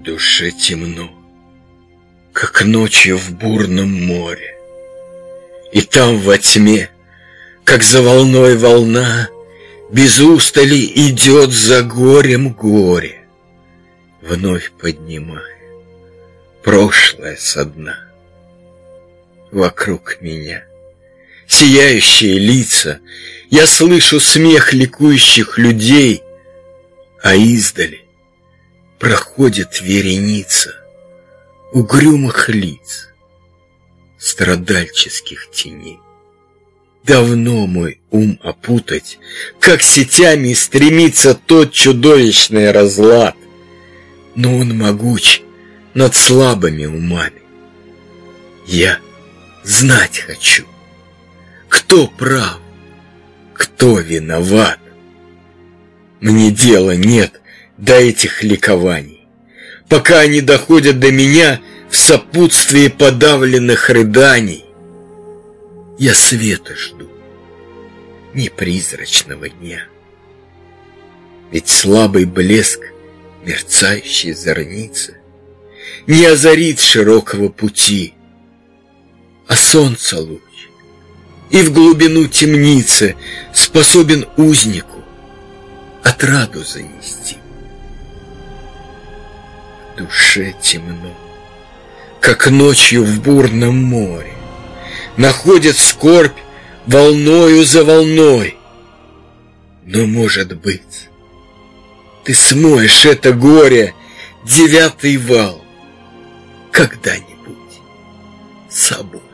Душе темно, как ночью в бурном море. И там во тьме, как за волной волна, Без устали идет за горем горе, Вновь поднимая прошлое со дна. Вокруг меня сияющие лица, Я слышу смех ликующих людей, А издали проходит вереница Угрюмых лиц, страдальческих теней. Давно мой ум опутать, как сетями стремится тот чудовищный разлад, но он могуч над слабыми умами. Я знать хочу, кто прав, кто виноват. Мне дела нет до этих ликований, пока они доходят до меня в сопутствии подавленных рыданий. Я света жду, не призрачного дня. Ведь слабый блеск мерцающей зорницы Не озарит широкого пути, а солнце луч И в глубину темницы способен узнику Отраду занести. Душе темно, как ночью в бурном море, Находит скорбь волною за волной. Но, может быть, ты смоешь это горе, девятый вал, когда-нибудь собой.